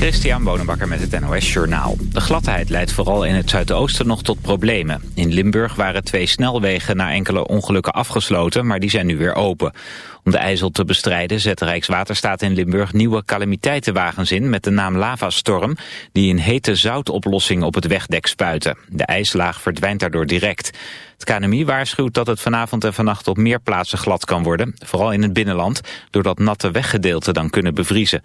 Christian Bonenbakker met het NOS Journaal. De gladheid leidt vooral in het zuidoosten nog tot problemen. In Limburg waren twee snelwegen na enkele ongelukken afgesloten, maar die zijn nu weer open. Om de ijzel te bestrijden zet Rijkswaterstaat in Limburg nieuwe calamiteitenwagens in met de naam Lavastorm, die een hete zoutoplossing op het wegdek spuiten. De ijslaag verdwijnt daardoor direct. Het KNMI waarschuwt dat het vanavond en vannacht op meer plaatsen glad kan worden, vooral in het binnenland, doordat natte weggedeelten dan kunnen bevriezen.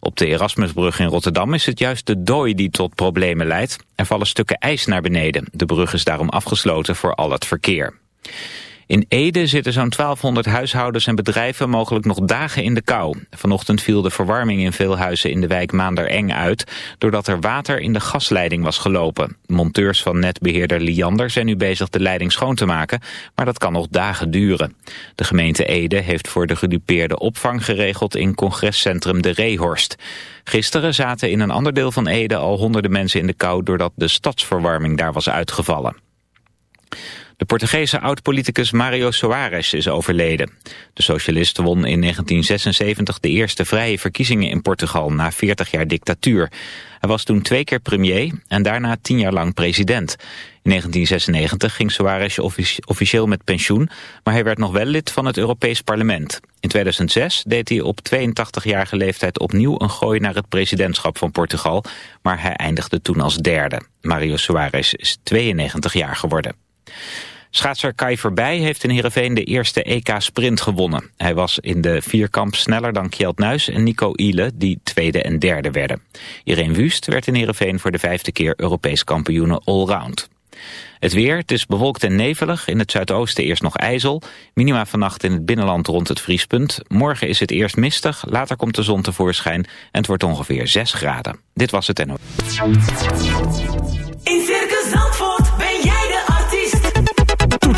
Op de Erasmusbrug in Rotterdam is het juist de dooi die tot problemen leidt. Er vallen stukken ijs naar beneden. De brug is daarom afgesloten voor al het verkeer. In Ede zitten zo'n 1200 huishoudens en bedrijven mogelijk nog dagen in de kou. Vanochtend viel de verwarming in veel huizen in de wijk Maandereng uit... doordat er water in de gasleiding was gelopen. Monteurs van netbeheerder Liander zijn nu bezig de leiding schoon te maken... maar dat kan nog dagen duren. De gemeente Ede heeft voor de gedupeerde opvang geregeld... in congrescentrum De Reehorst. Gisteren zaten in een ander deel van Ede al honderden mensen in de kou... doordat de stadsverwarming daar was uitgevallen. De Portugese oud-politicus Mario Soares is overleden. De socialist won in 1976 de eerste vrije verkiezingen in Portugal na 40 jaar dictatuur. Hij was toen twee keer premier en daarna tien jaar lang president. In 1996 ging Soares officieel met pensioen, maar hij werd nog wel lid van het Europees Parlement. In 2006 deed hij op 82-jarige leeftijd opnieuw een gooi naar het presidentschap van Portugal, maar hij eindigde toen als derde. Mario Soares is 92 jaar geworden. Schaatser Kai Verbij heeft in Heerenveen de eerste EK-sprint gewonnen. Hij was in de vierkamp sneller dan Kjeld Nuis en Nico Ile, die tweede en derde werden. Irene Wust werd in Heerenveen voor de vijfde keer Europees kampioene allround. Het weer, het is bewolkt en nevelig. In het zuidoosten eerst nog ijzel. Minima vannacht in het binnenland rond het vriespunt. Morgen is het eerst mistig, later komt de zon tevoorschijn... en het wordt ongeveer 6 graden. Dit was het NO.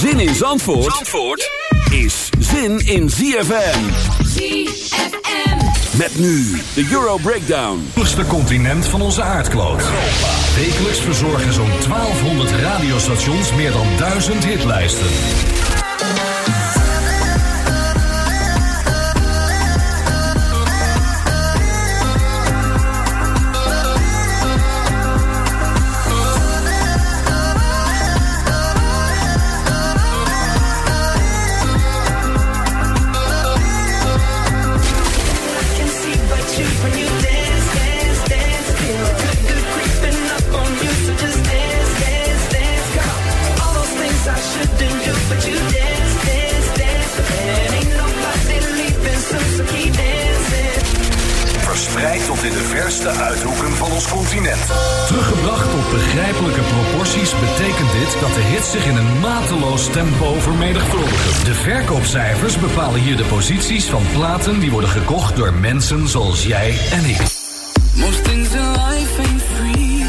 Zin in Zandvoort, Zandvoort is zin in ZFM. ZFM. Met nu de Euro Breakdown. Het continent van onze aardkloot. Wekelijks verzorgen zo'n 1200 radiostations meer dan 1000 hitlijsten. Bepalen hier de posities van platen die worden gekocht door mensen zoals jij en ik. Most things in life ain't free.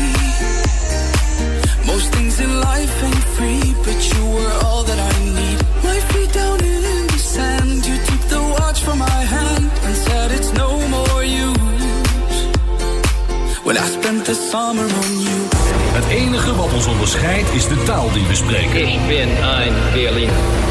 Most things in life ain't free, but you were all that I need. My feet down in the sand, you took the watch from my hand and said it's no more use. Well, I spent the summer on you. Het enige wat ons onderscheidt is de taal die we spreken. Ich bin ein Berliner.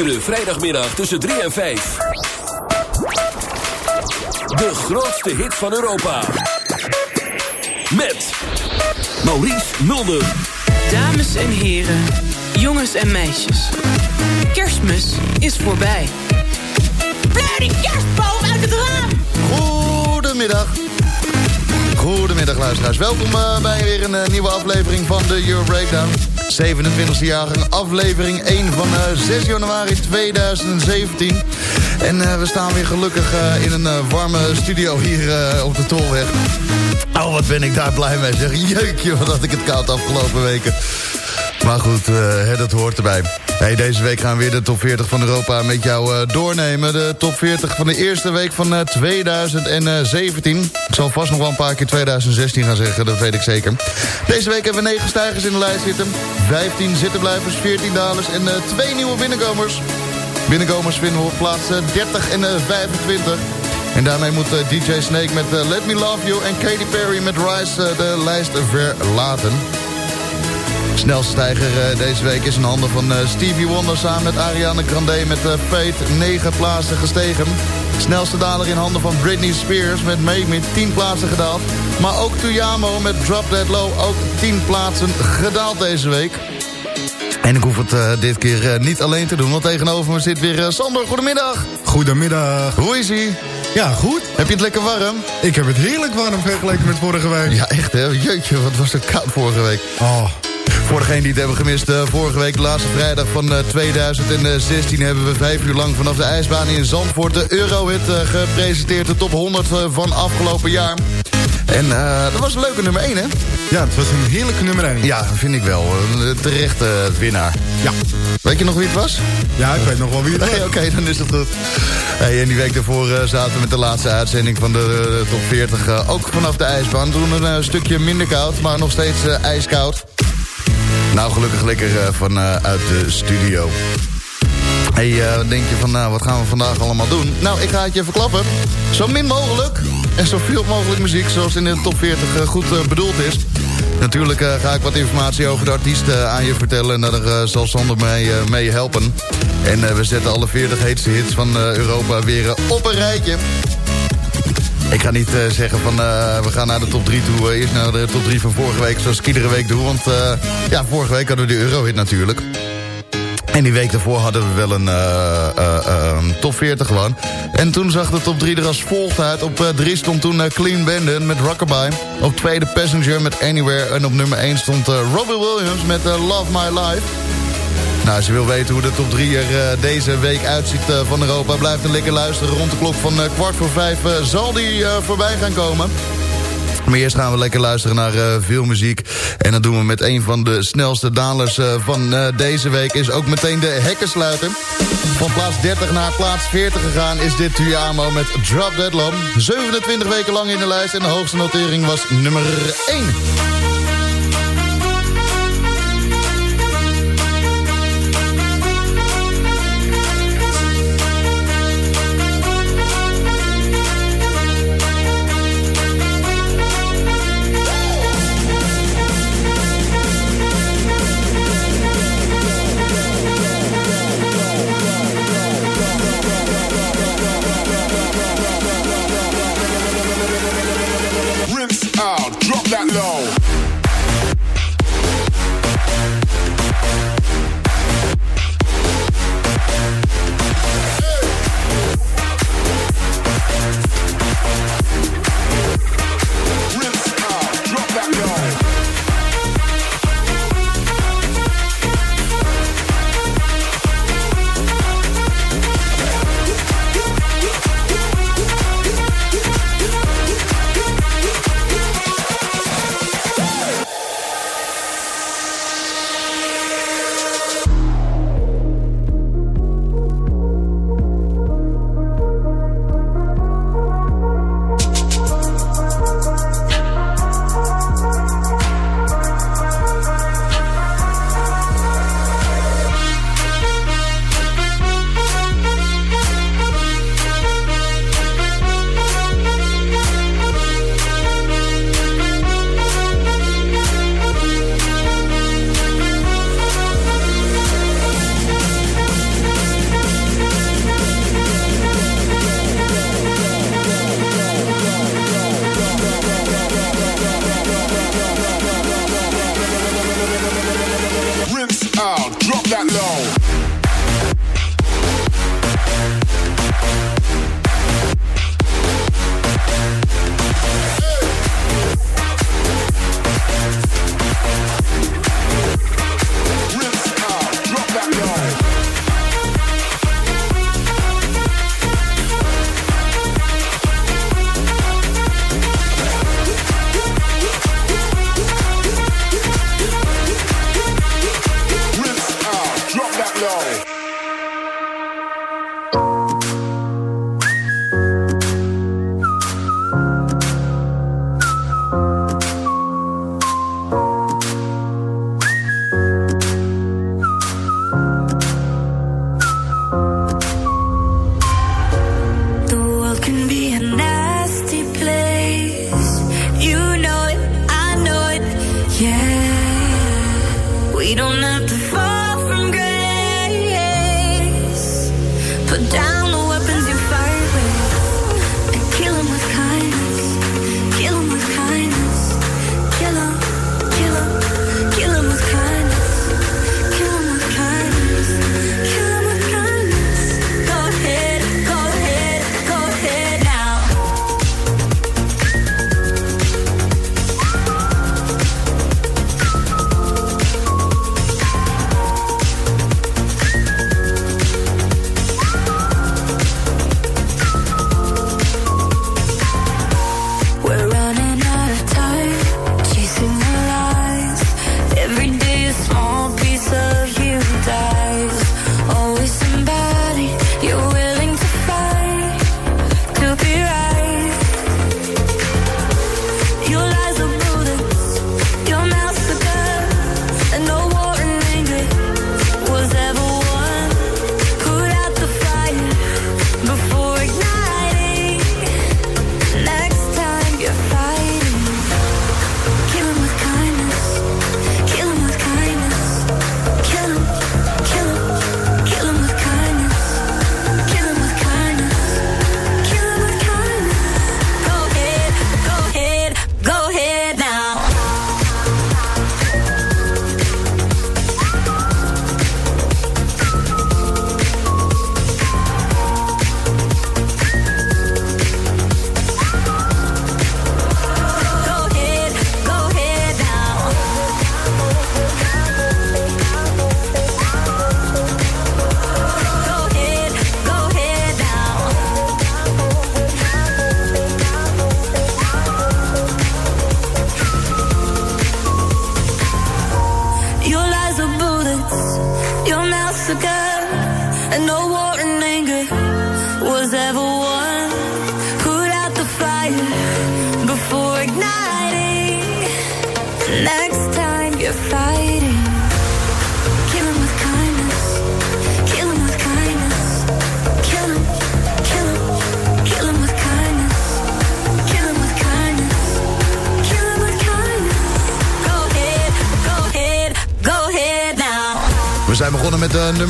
Iedere vrijdagmiddag tussen 3 en 5. De grootste hit van Europa. Met Maurice Mulder. Dames en heren, jongens en meisjes. Kerstmis is voorbij. Blijf die kerstboom uit het raam! Goedemiddag. Goedemiddag luisteraars. Welkom eh, bij weer een eh, nieuwe aflevering van de Euro Breakdown. 27e jaargang, aflevering 1 van eh, 6 januari 2017. En eh, we staan weer gelukkig eh, in een eh, warme studio hier eh, op de Tolweg. Oh, wat ben ik daar blij mee zeg. Jeukje, wat had ik het koud afgelopen weken. Maar goed, eh, dat hoort erbij. Hey, deze week gaan we weer de top 40 van Europa met jou eh, doornemen. De top 40 van de eerste week van eh, 2017. Ik zal vast nog wel een paar keer 2016 gaan zeggen, dat weet ik zeker. Deze week hebben we 9 stijgers in de lijst zitten. 15 zittenblijvers, 14 dalers en eh, twee nieuwe binnenkomers. Binnenkomers vinden we op plaats eh, 30 en eh, 25. En daarmee moet eh, DJ Snake met eh, Let Me Love You... en Katy Perry met Rise eh, de lijst verlaten. Snelste stijger eh, deze week is in handen van eh, Stevie Wonder... samen met Ariana Grande met uh, Fate 9 plaatsen gestegen. Snelste daler in handen van Britney Spears met Make Me 10 plaatsen gedaald. Maar ook Tuyamo met Drop That Low ook 10 plaatsen gedaald deze week. En ik hoef het eh, dit keer eh, niet alleen te doen, want tegenover me zit weer eh, Sander. Goedemiddag. Goedemiddag. Hoe is ie? Ja, goed. Heb je het lekker warm? Ik heb het heerlijk warm vergeleken met vorige week. Ja, echt hè? Jeetje, wat was het koud vorige week. Oh. Voor degenen die het hebben gemist, uh, vorige week, de laatste vrijdag van uh, 2016... hebben we vijf uur lang vanaf de ijsbaan in Zandvoort de Eurohit uh, gepresenteerd. De top 100 van afgelopen jaar. En dat was een leuke nummer 1, hè? Ja, het was een heerlijke nummer 1. Ja, vind ik wel. Een terechte winnaar. Ja. Weet je nog wie het was? Ja, ik weet nog wel wie het was. Oké, okay, dan is het goed. Hey, en die week daarvoor uh, zaten we met de laatste uitzending van de, top 40... Uh, ook vanaf de ijsbaan. Toen een uh, stukje minder koud, maar nog steeds ijskoud. Nou, gelukkig lekker vanuit de studio. Hey, wat denk je van, nou, wat gaan we vandaag allemaal doen? Nou, ik ga het je verklappen. Zo min mogelijk en zoveel mogelijk muziek zoals in de top 40 goed bedoeld is. Natuurlijk ga ik wat informatie over de artiest uh, aan je vertellen. En daar uh, zal Sander mee, mee helpen. En we zetten alle 40 heetste hits van Europa weer op een rijtje. Ik ga niet zeggen van we gaan naar de top 3 toe. eerst naar de top 3 van vorige week zoals ik iedere week doe. Want ja, vorige week hadden we de Eurohit natuurlijk. En die week daarvoor hadden we wel een top 40 gewoon. En toen zag de top 3 er als volgt uit. Op 3 stond toen Clean Bandit met Rockabye. Op tweede Passenger met Anywhere. En op nummer 1 stond Robbie Williams met Love My Life. Nou, als je wil weten hoe de top 3 er deze week uitziet van Europa... blijf dan lekker luisteren. Rond de klok van kwart voor vijf zal die voorbij gaan komen. Maar eerst gaan we lekker luisteren naar veel muziek. En dat doen we met een van de snelste dalers van deze week. Is ook meteen de hekkensluiter. Van plaats 30 naar plaats 40 gegaan is dit Tuyamo met Drop Dead Lam. 27 weken lang in de lijst en de hoogste notering was nummer 1.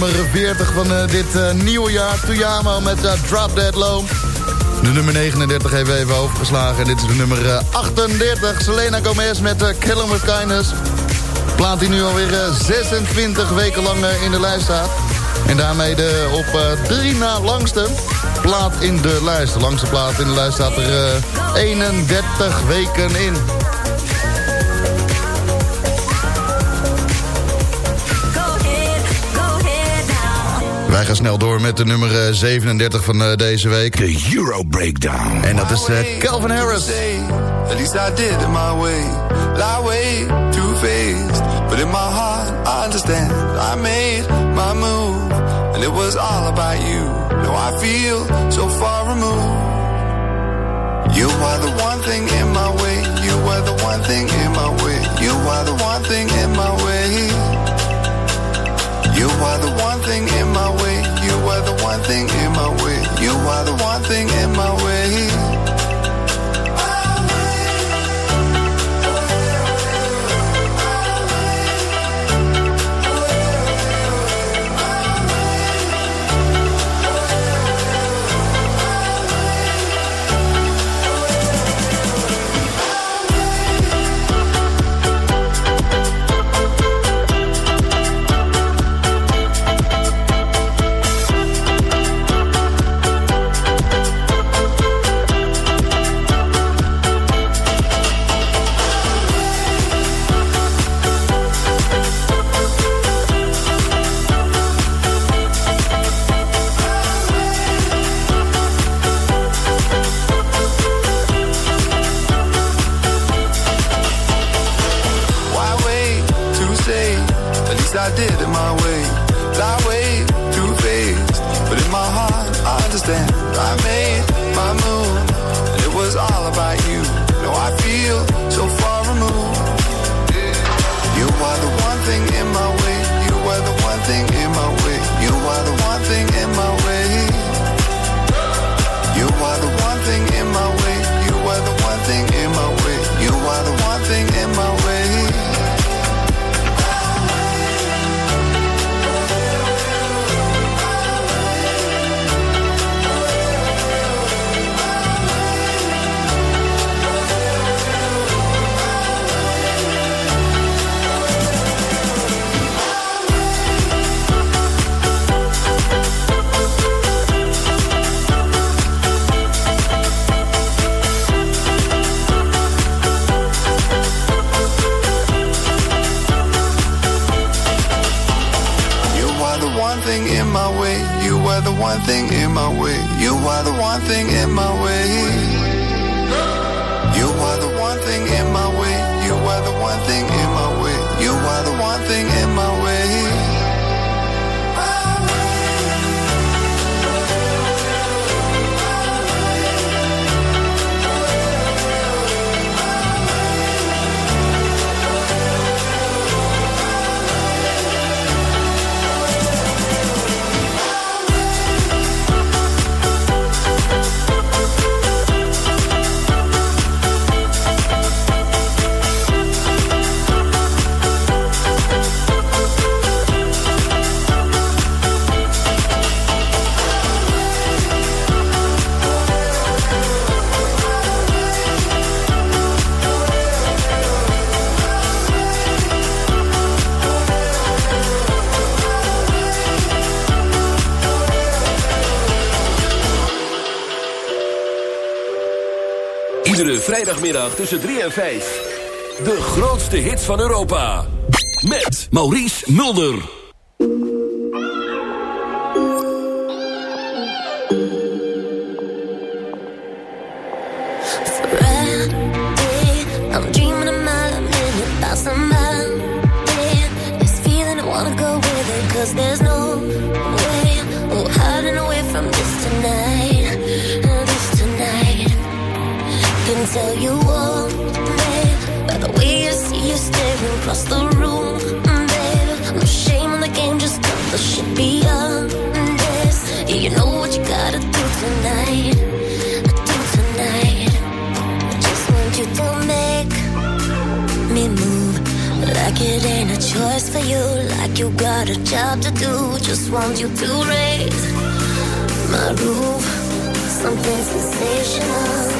nummer 40 van eh, dit eh, nieuwe jaar. Tuyamo met uh, Drop Dead Low. De nummer 39 hebben we even overgeslagen. En dit is de nummer 38. Selena Gomez met uh, With Kindness. Plaat die nu alweer 26 weken lang in de lijst staat. En daarmee de op drie na langste plaat in de lijst. De langste plaat in de lijst staat er 31 weken in. snel door met de nummer eh, 37 van eh, deze week. De Euro Breakdown. En dat is eh, Calvin Harris. At least I did in my way. Lie way too faced. But in my heart I understand. I made my move. And it was all about you. Now I feel so far removed. You are the one thing in my way. You are the one thing in my way. You are the one thing in my way. You are the one thing in vrijdagmiddag tussen 3 en 5. De grootste hits van Europa. Met Maurice Mulder. There's no way. Oh, hiding away from this tonight. Tell you all, babe, by the way I see you staring across the room, babe. No shame in the game, just cut the shit beyond this. Yeah, you know what you gotta do tonight. Do tonight. I just want you to make me move like it ain't a choice for you, like you got a job to do. Just want you to raise my roof, something sensational.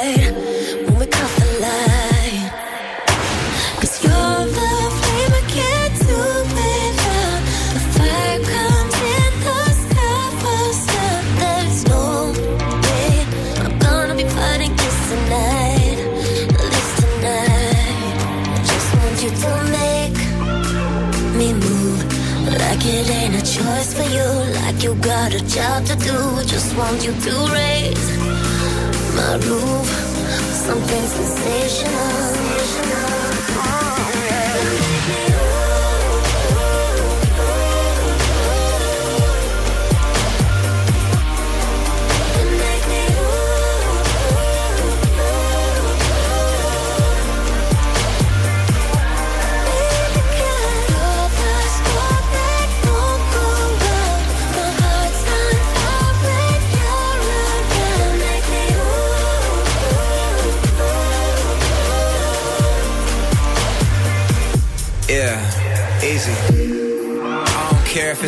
got a job to do. Just want you to raise my roof. Something sensational.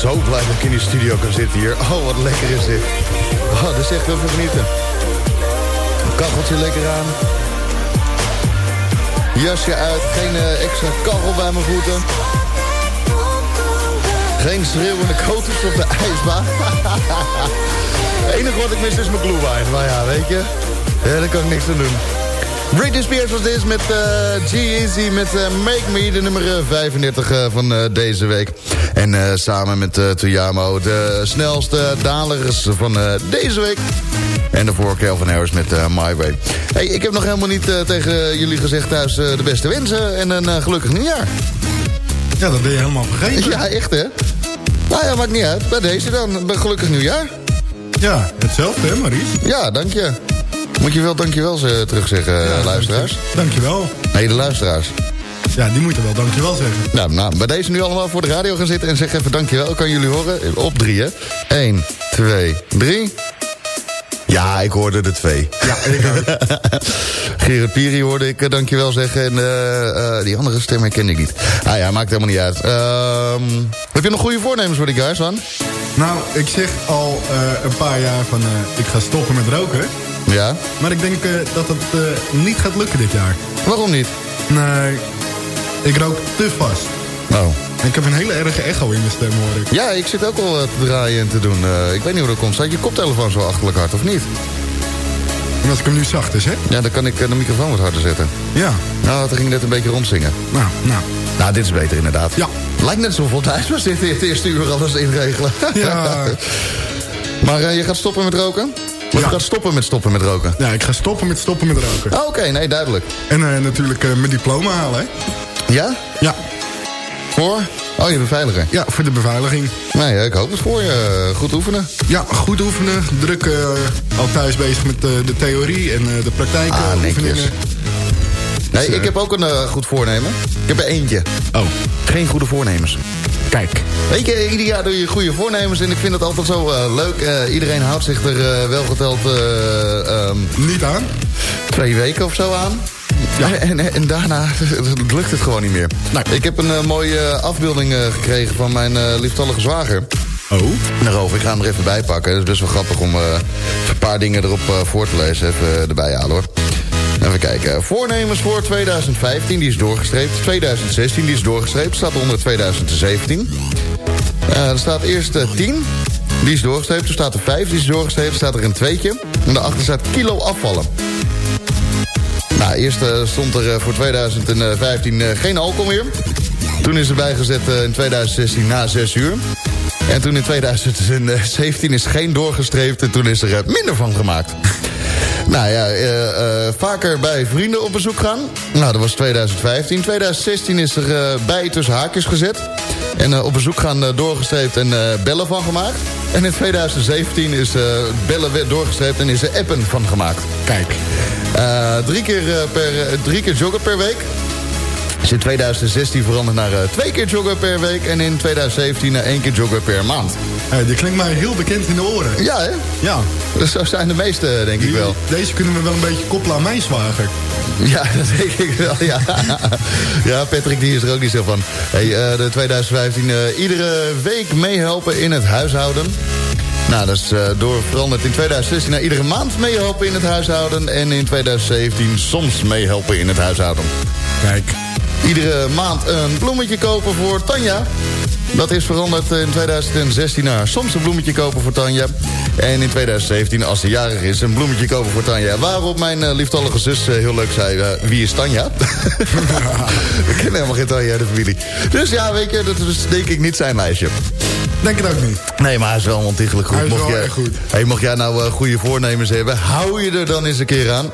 Zo blij dat ik in die studio kan zitten hier. Oh, wat lekker is dit. Oh, dat is echt even genieten. Kacheltje lekker aan. Jasje uit, geen eh, extra kachel bij mijn voeten. Geen schreeuwende koters op de ijsbaan. Het enige wat ik mis is mijn glühwein. Maar ja, weet je, ja, daar kan ik niks aan doen. Britney Spears was dit met eh, G-Eazy met eh, Make Me, de nummer eh, 35 eh, van deze week. En eh, samen met Tuyamo, de snelste dalers van eh, deze week. En daarvoor Calvin Harris met My Way. Hey, ik heb nog helemaal niet tegen jullie gezegd thuis de beste wensen en een gelukkig nieuwjaar. Ja, dat ben je helemaal vergeten. Ja, echt hè? Nou ja, maakt niet uit. Bij deze dan, een gelukkig nieuwjaar. Ja, hetzelfde hè, Maries? Ja, dank je. Moet je wel dankjewel ze terugzeggen, eh, luisteraars? Dankjewel. Nee, de luisteraars. Ja, die moeten wel dankjewel zeggen. Nou, nou, bij deze nu allemaal voor de radio gaan zitten en zeg even dankjewel. Kan jullie horen? Op drie, hè? 1, 2, 3. Ja, ik hoorde de twee. Ja, ik ook. Gerard Piri hoorde ik eh, dankjewel zeggen. En eh, eh, die andere stem herkende ik niet. Ah ja, maakt helemaal niet uit. Ehm, heb je nog goede voornemens voor die guys, man? Nou, ik zeg al een paar jaar van ik ga stoppen met roken. Ja? Maar ik denk dat het niet gaat lukken dit jaar. Waarom niet? Nee, ik rook te vast. Oh. Ik heb een hele erge echo in mijn stem, hoor ik. Ja, ik zit ook wel eh, te draaien en te doen. Eh, ik weet niet hoe dat komt. Staat je koptelefoon zo achterlijk hard, of niet? En als ik hem nu zacht is, hè? Ja, dan kan ik eh, de microfoon wat harder zetten. Ja. Nou, toen ging ik net een beetje rondzingen. Nou, nou. Nou, dit is beter inderdaad. Ja. Lijkt net zoveel thuis was dit het eerste uur alles inregelen. Ja. maar je gaat stoppen met roken? Of je gaat stoppen met stoppen met roken? Ja, ik ga stoppen met stoppen met roken. Oh, Oké, nee, duidelijk. En natuurlijk mijn diploma halen, hè? Ja? Ja. Voor? Oh, je beveiliger. Ja, voor de beveiliging. Nee, ik hoop het voor je. Eh, Goed oefenen. Ja, goed oefenen. Druk eh, al thuis bezig met eh, de theorie en eh, de praktijk. Ah, oefeningen. Nee, Dus, ik heb ook een goed voornemen. Ik heb er eentje. Oh. Geen goede voornemens. Kijk. Weet je, ieder jaar doe je goede voornemens en ik vind het altijd zo leuk. Iedereen houdt zich er wel geteld eh, ehm, Niet aan? twee weken of zo aan. Ja. En, en, en daarna lukt het gewoon niet meer. Nou, ik heb een eh, mooie eh, afbeelding eh, gekregen van mijn lieftallige zwager. Oh? Daarover, ik ga hem er even bij pakken. Het is best wel grappig om een paar dingen erop voor te lezen. Even erbij halen hoor. Even kijken. Voornemens voor 2015, die is doorgestreept. 2016, die is doorgestreept. Staat onder 2017. Eh, er staat eerst eh, 10. Die is doorgestreept. Er staat er 5, die is doorgestreept. Er staat er een tweetje. En daarachter staat kilo afvallen. Nou, eerst eh, stond er eh, voor 2015 eh, geen alcohol meer. Toen is er bijgezet in 2016 na 6 uur. En toen in 2017 is geen doorgestreept en toen is er minder van gemaakt. Nou ja, vaker bij vrienden op bezoek gaan. Nou, dat was 2015. 2016 is er bij tussen haakjes gezet. En op bezoek gaan doorgestreept en bellen van gemaakt. En in 2017 is bellen weer doorgestreept en is er appen van gemaakt. Kijk. Eh, drie, keer, eh, per, eh, drie keer joggen per week. Is in 2016 veranderd naar twee keer joggen per week. En in 2017 naar één keer joggen per maand. Hey, die klinkt mij heel bekend in de oren. Ja, hè? Ja. Dus zo zijn de meeste, denk ik wel. Deze kunnen we wel een beetje koppelen aan mijn zwager. Ja, dat denk ik wel, ja. Ja, Patrick die is er ook niet zo van. Hey, de 2015, eh, iedere week meehelpen in het huishouden. Nou, dat is eh, door veranderd in 2016 naar iedere maand meehelpen in het huishouden. En in 2017 soms meehelpen in het huishouden. Kijk. Iedere maand een bloemetje kopen voor Tanja. Dat is veranderd in 2016 naar soms een bloemetje kopen voor Tanja. En in 2017, als ze jarig is, een bloemetje kopen voor Tanja. Waarop mijn eh, lieftallige zus eh, heel leuk zei, wie is Tanja? We kennen helemaal geen Tanja in de familie. Dus ja, weet je, dat is denk ik niet zijn lijstje. Denk het ook niet. Nee, maar hij is wel ontiegelijk goed. Hij is mocht, wel jij, goed. Hey, mocht jij nou eh, goede voornemens hebben, hou je er dan eens een keer aan.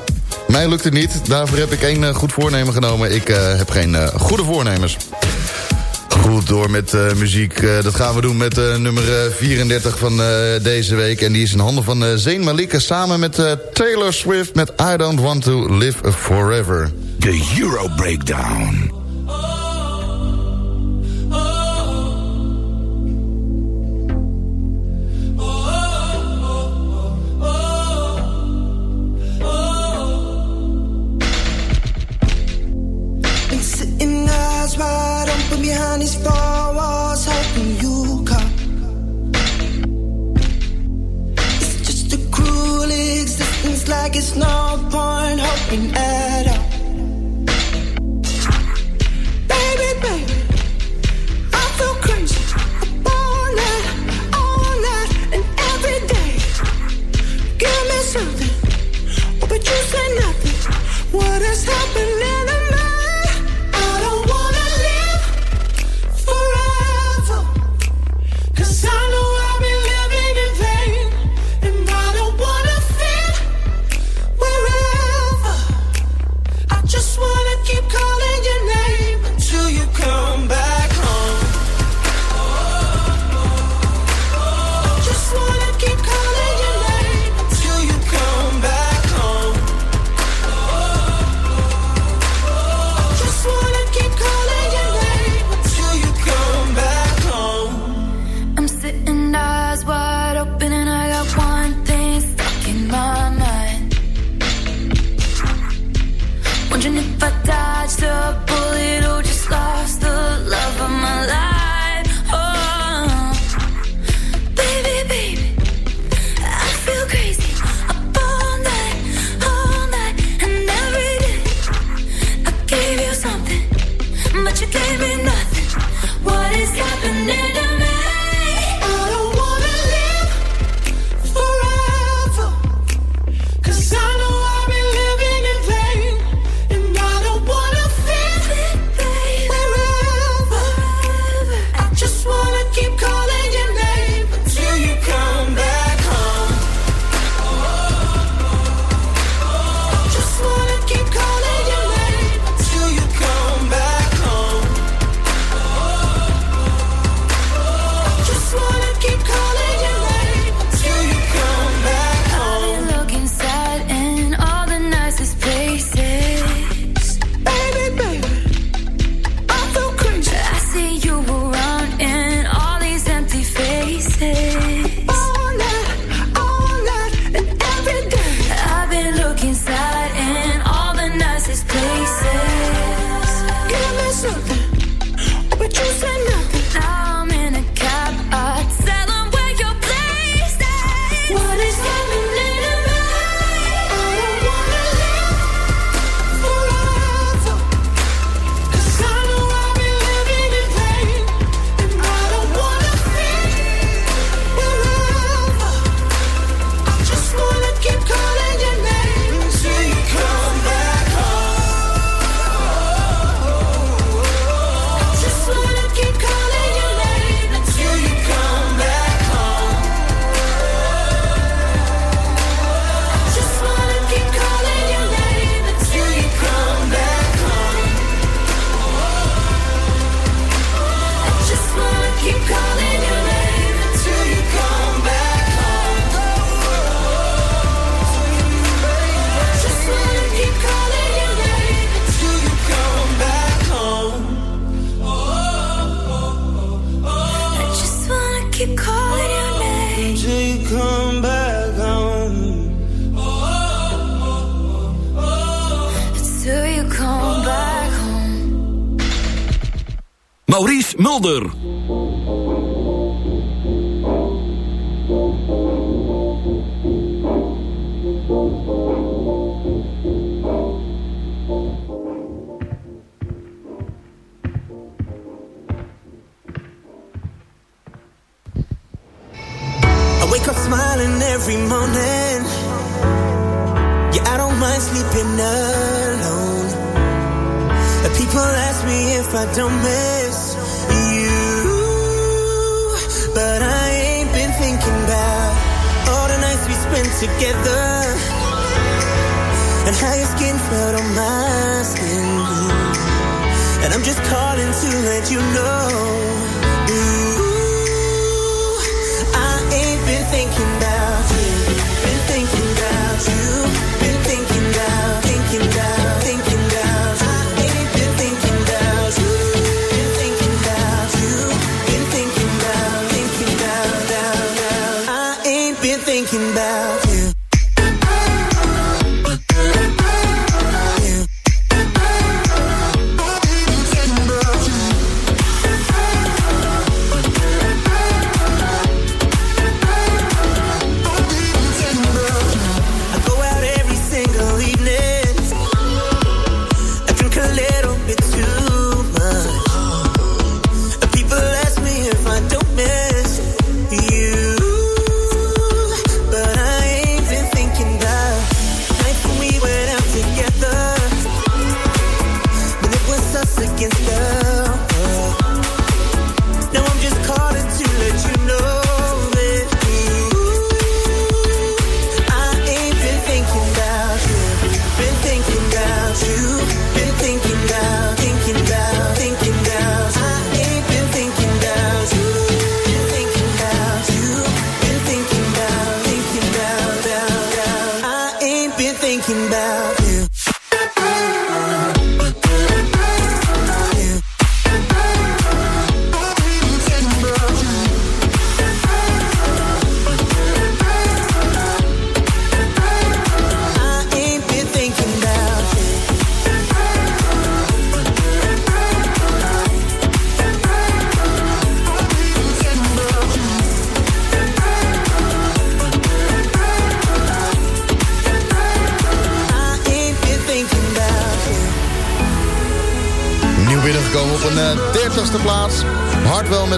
Mij lukt het niet, daarvoor heb ik één eh, goed voornemen genomen. Ik eh, heb geen eh, goede voornemens. Goed, door met eh, muziek. Eh, dat gaan we doen met eh, nummer eh, 34 van eh, deze week. En die is in handen van eh Zayn Malik samen met eh, Taylor Swift met I Don't Want To Live Forever. De Euro Breakdown.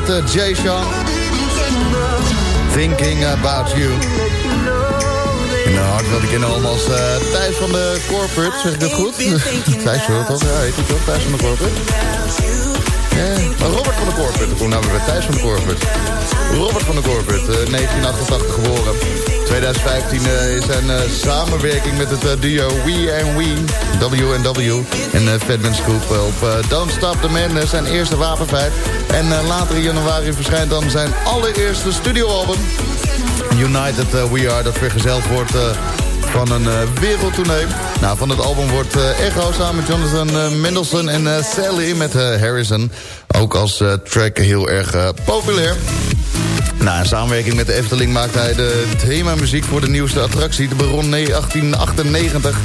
Jay Sean. Thinking About You. En uh, Hardwell die kennen we allemaal als uh, Thijs van de Corporate. Zeg ik dat goed? Thijs hoor toch? Ja, heet hij toch? Thijs van de Corporate? Ja, Robert van de Corporate. Hoe nou weer Thijs van de Corporate. Robert van de Corporate, 1988 geboren. 2015 uh, is zijn uh, samenwerking met het uh, duo We and We, W&W en uh, Fatman Scoop op Don't Stop the Madness, zijn eerste wapenfeit. En later in januari verschijnt dan zijn allereerste studioalbum. United We Are, dat vergezeld wordt van een wereldtournee. Nou, van het album wordt Echo samen met Jonathan Mendelssohn en Sally met Harrison... ook als track heel erg populair. Na een samenwerking met de Efteling maakt hij de themamuziek voor de nieuwste attractie, de Baron 1898.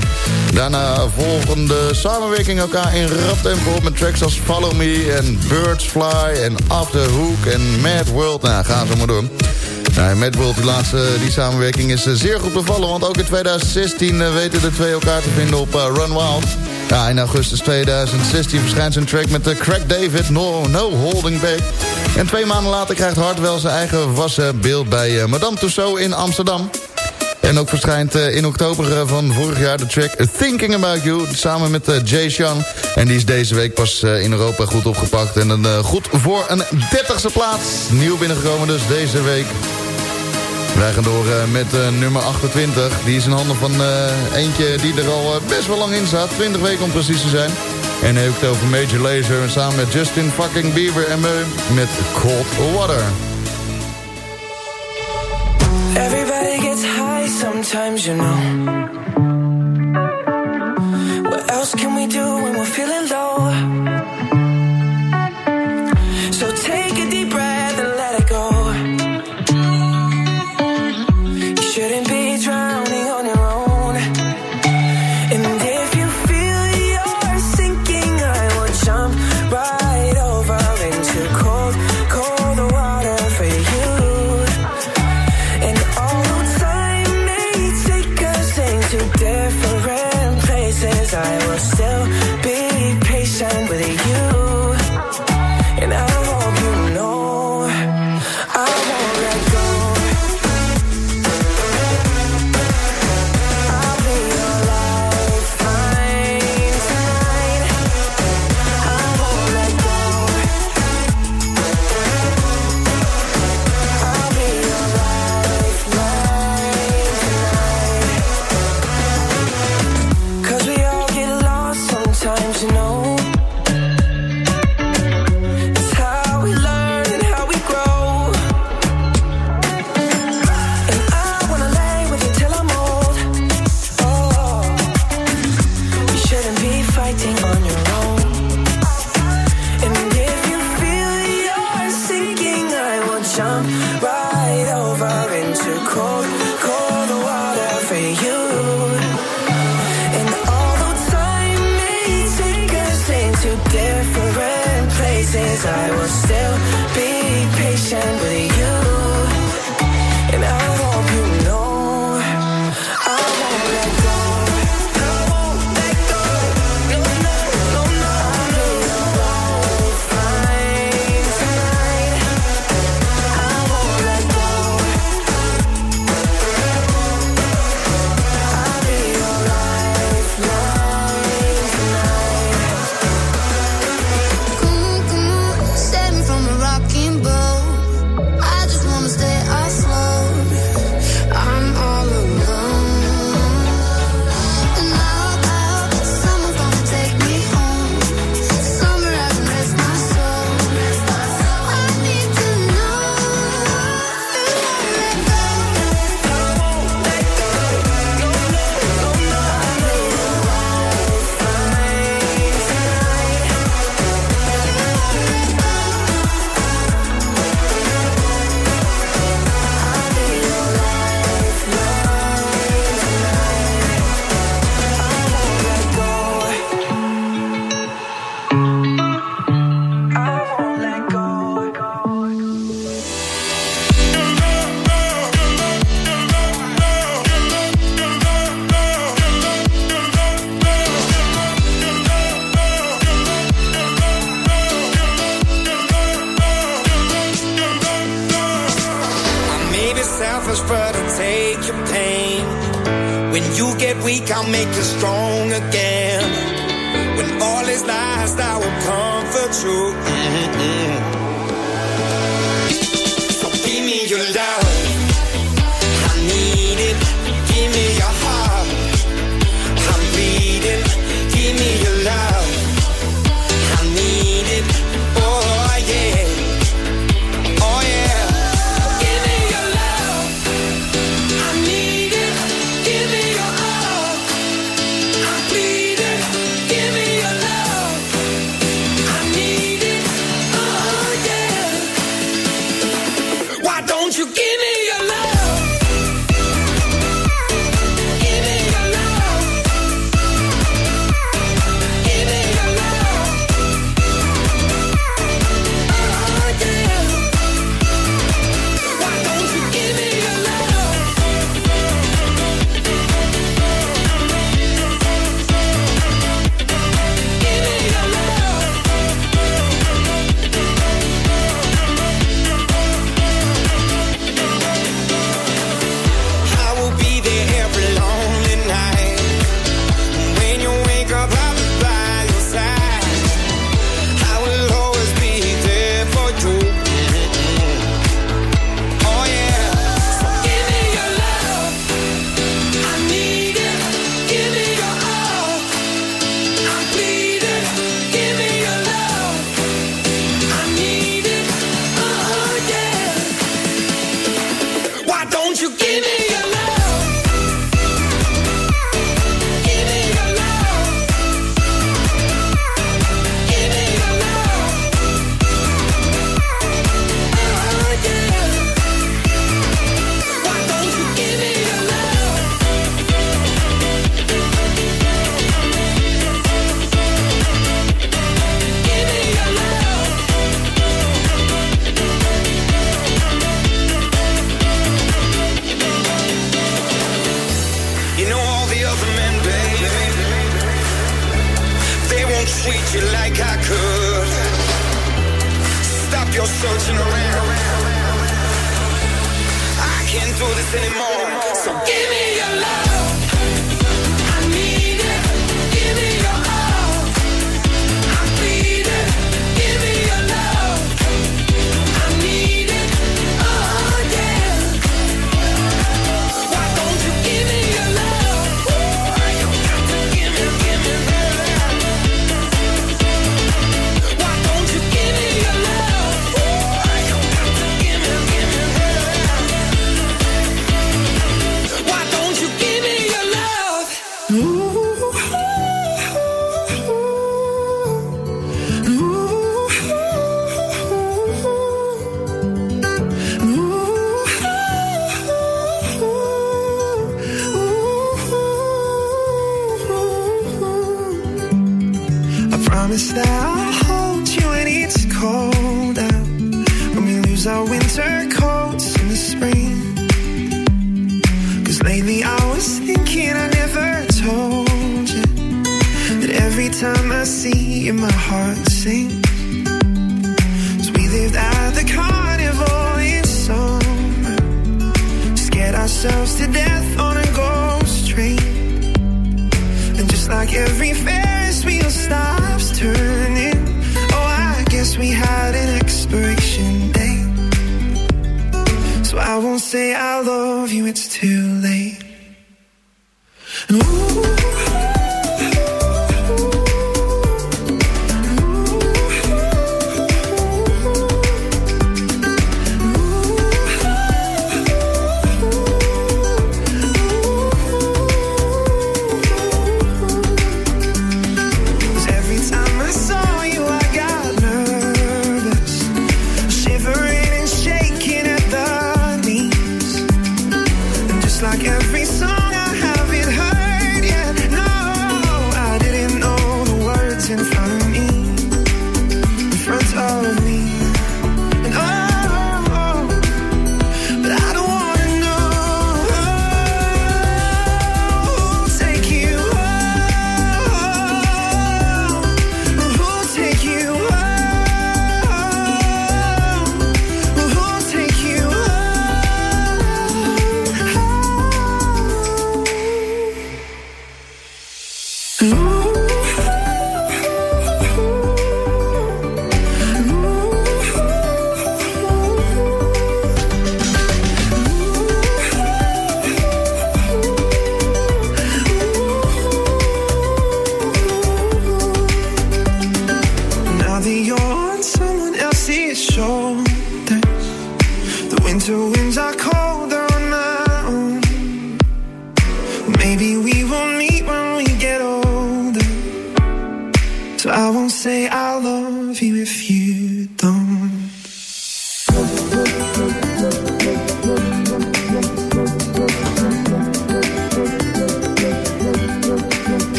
Daarna volgen de samenwerking elkaar in rap tempo met tracks als Follow Me en Birds Fly en After Hook en Mad World. Nou, gaan ze maar door. Nou, Mad World, die laatste die samenwerking is eh, zeer goed bevallen, want ook in 2016 eh, weten de twee elkaar te vinden op uh, Run Wild. Ja, in augustus 2016 verschijnt zijn track met de Crack David, No, no Holding Back. En twee maanden later krijgt Hartwell zijn eigen wassen beeld bij uh, Madame Tussauds in Amsterdam. En ook verschijnt uh, in oktober van vorig jaar de track Thinking About You... samen met Jay Sean. En die is deze week pas in Europa goed opgepakt. En een, goed voor een 30ste plaats. Nieuw binnengekomen dus deze week. Wij gaan door met nummer 28. Die is in handen van eentje die er al best wel lang in staat. 20 weken om precies te zijn. En heeft het over Major Lazer samen met Justin fucking Bieber en me met Cold Water. Everybody gets high sometimes, you know. What else can we do when we're feeling low?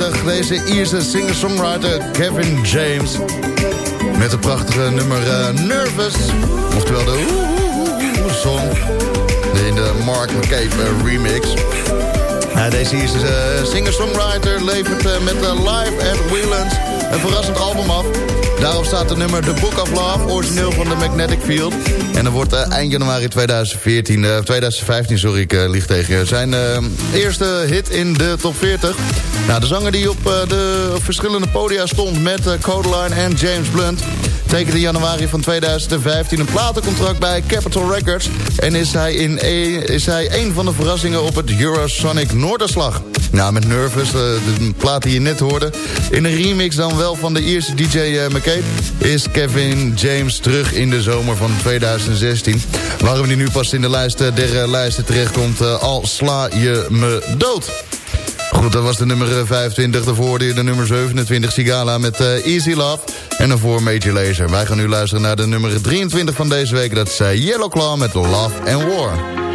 1970 deze Ierse singer-songwriter Kevin James. Met het prachtige nummer uh, Nervous. Oftewel de song. In de Mark McCabe eh, remix. Deze Ierse uh, singer-songwriter levert met Live at Wheelands een verrassend album af. Daarop staat de nummer The Book of Love, origineel van de Magnetic Field. En dan wordt eh, eind januari 2014, eh, 2015, sorry, ik uh, lieg tegen je. Zijn eerste hit in de top 40. Nou, de zanger die op de verschillende podia stond met Codeline en James Blunt... tekende in januari van 2015 een platencontract bij Capitol Records... en is hij, in een, is hij een van de verrassingen op het Eurosonic Noorderslag. Nou, met Nervous, de plaat die je net hoorde... in een remix dan wel van de eerste DJ McCabe... is Kevin James terug in de zomer van 2016. Waarom hij nu pas in de lijst der lijsten terechtkomt... al sla je me dood. Goed, dat was de nummer 25. Daarvoor je de nummer 27, Sigala met Easy Love. En daarvoor Major Lazer. Wij gaan nu luisteren naar de nummer 23 van deze week. Dat is Yellow Claw met Love and War.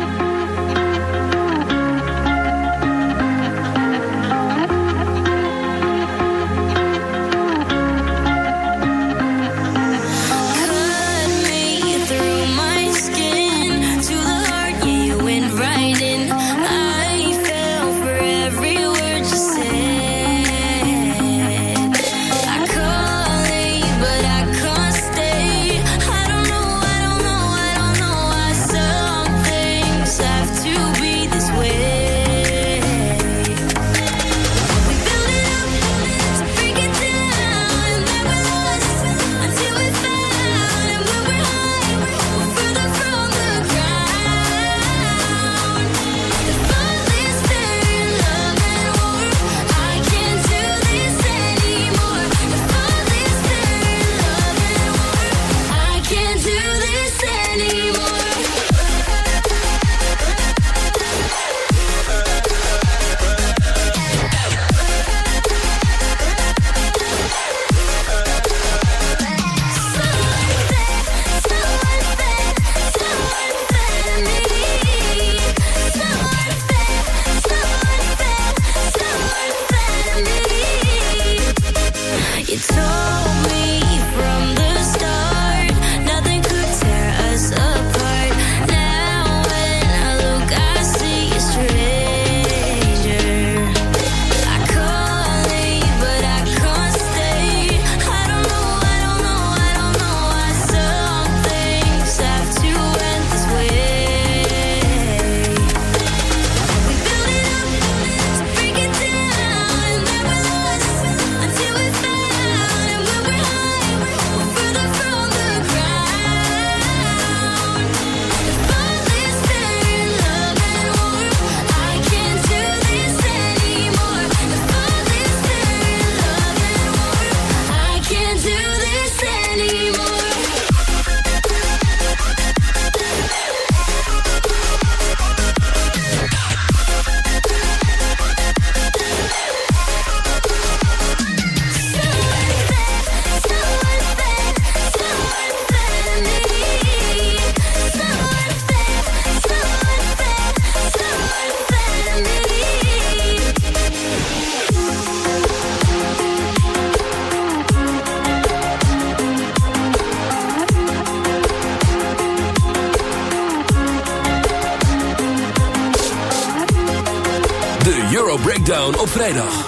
Vrijdag.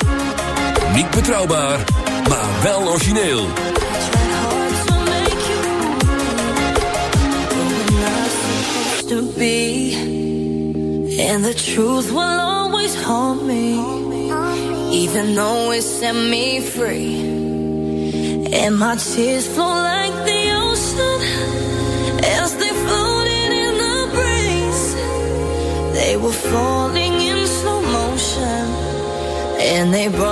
Niet betrouwbaar, maar wel origineel. To be, and the truth will always haunt me, even though it set me free. And my tears flow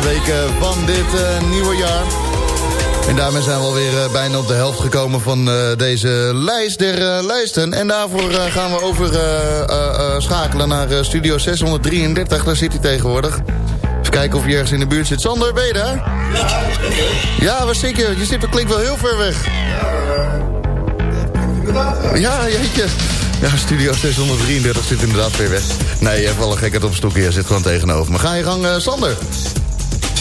Weken van dit eh, nieuwe jaar. En daarmee zijn we alweer eh, bijna op de helft gekomen van eh, deze lijst der lijsten. En daarvoor gaan we over schakelen naar studio 633. Daar zit hij tegenwoordig. Even kijken of hij ergens in de buurt zit. Sander, ben je daar? Ja, waar zit je? Je zit, klinkt wel heel ver weg. Ja, jeetje. Ja, Studio 633 zit inderdaad weer weg. Nee, je hebt wel een gekheid op stoel. Je zit gewoon tegenover me. Ga je gang, Sander.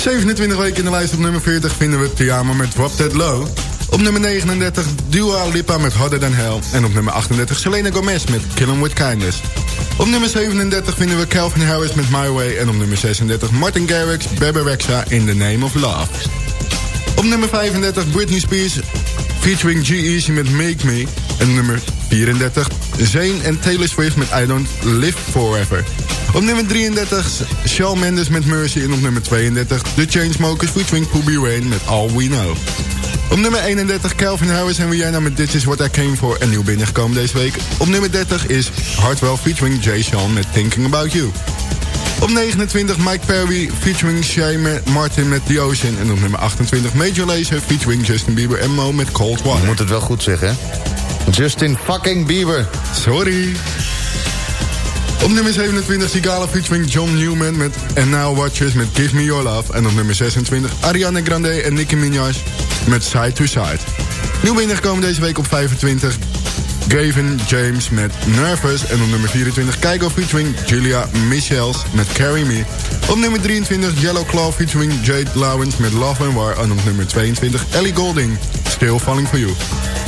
27 weken in de lijst op nummer 40 vinden we Pyjama met Drop Dead Low. Op nummer 39 Dua Lipa met Harder Than Hell. En op nummer 38 Selena Gomez met Kill 'Em With Kindness. Op nummer 37 vinden we Calvin Harris met My Way. En op nummer 36 Martin Garrix, Bebe Rexha in The Name of Love. Op nummer 35 Britney Spears featuring G-Eazy met Make Me. En nummer 34 Zayn en Taylor Swift met I Don't Live Forever. Op nummer 33 Shawn Mendes met Mercy. En op nummer 32 The Chainsmokers featuring Pooby Rain met All We Know. Op nummer 31 Calvin Harris en Rihanna met This Is What I Came For. En nieuw binnengekomen deze week. Op nummer 30 is Hardwell featuring Jay Sean met Thinking About You. Op 29 Mike Perry featuring Shay Martin met The Ocean. En op nummer 28 Major Lazer featuring Justin Bieber en Mo met Cold Water. Je moet het wel goed zeggen, hè? Justin fucking Bieber. Sorry. Op nummer 27 Sigala featuring John Newman met And Now Watchers met Give Me Your Love. En op nummer 26 Ariana Grande en Nicki Minaj met Side to Side. Nieuw binnengekomen deze week op 25 Gavin James met Nervous. En op nummer 24 Keigo featuring Julia Michels met Carry Me. Op nummer 23 Yellow Claw featuring Jade Lawrence met Love and War. En op nummer 22 Ellie Golding, Still Falling For You.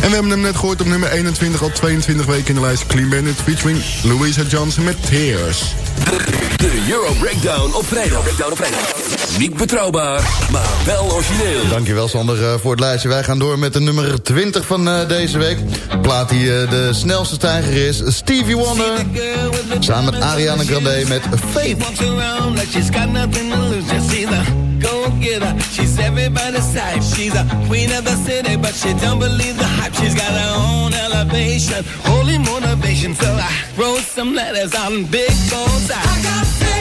En we hebben hem net gehoord op nummer 21, al 22 weken in de lijst. Clean Bandit featuring Louisa Johnson met Tears. De Euro Breakdown op vrijdag. Breakdown op vrijdag. Niet betrouwbaar, maar wel origineel. Dankjewel Sander eh, voor het lijstje. Wij gaan door met de nummer 20 van eh, deze week. Plaat die eh, de snelste stijger is. Stevie Wonder. Samen met Ariana Grande met Faith. Like she's everybody's type. She's a queen of the city, but she don't believe the hype. She's got her own elevation, holy motivation. So I wrote some letters on big goals. I got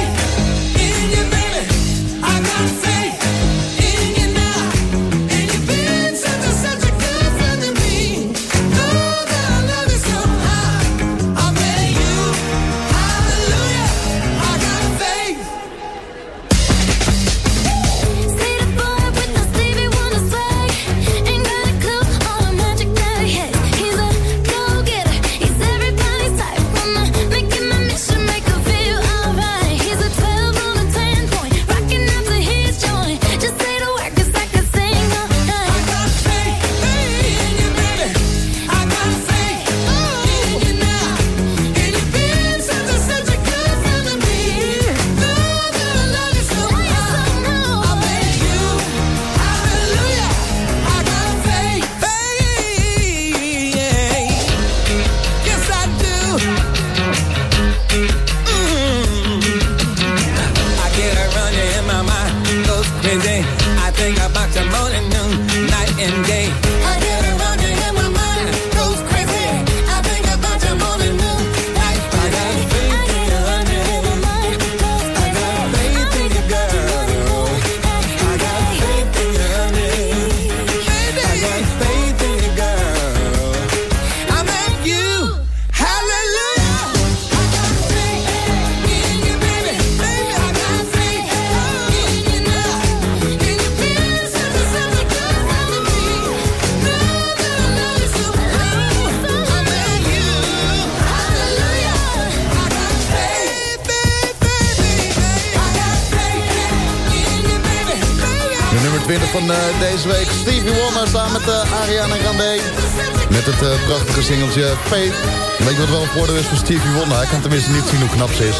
singeltje Faith. Weet je wat wel een voordeel is voor Stevie Wonder? Hij kan tenminste niet zien hoe knap ze is.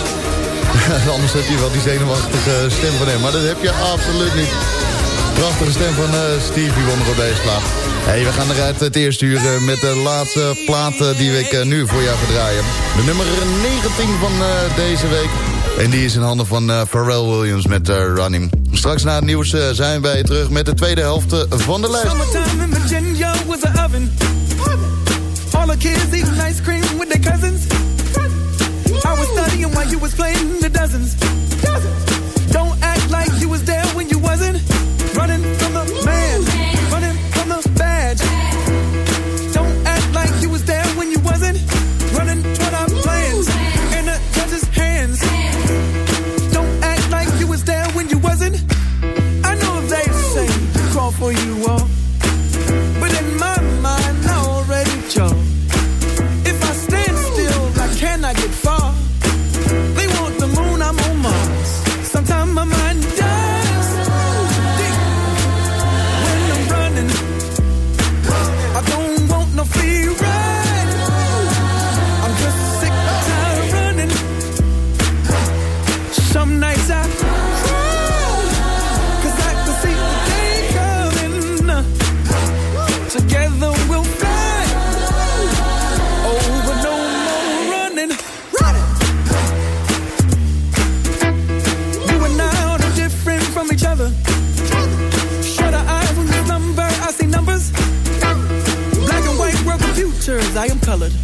Anders heb je wel die zenuwachtige stem van hem. Maar dat heb je absoluut niet. Prachtige stem van eh, Stevie Wonder op deze plaat. Hey, we gaan eruit het eerste uur eh, met de laatste plaat eh, die ik eh, nu voor jou ga draaien. De nummer 19 van eh, deze week. En die is in handen van eh, Pharrell Williams met eh, Running. Straks na het nieuws eh, zijn wij terug met de tweede helft eh, van de lijst. All the kids eating ice cream with their cousins. I was studying while you was playing the dozens. Don't act like you was there when you wasn't. Running colored.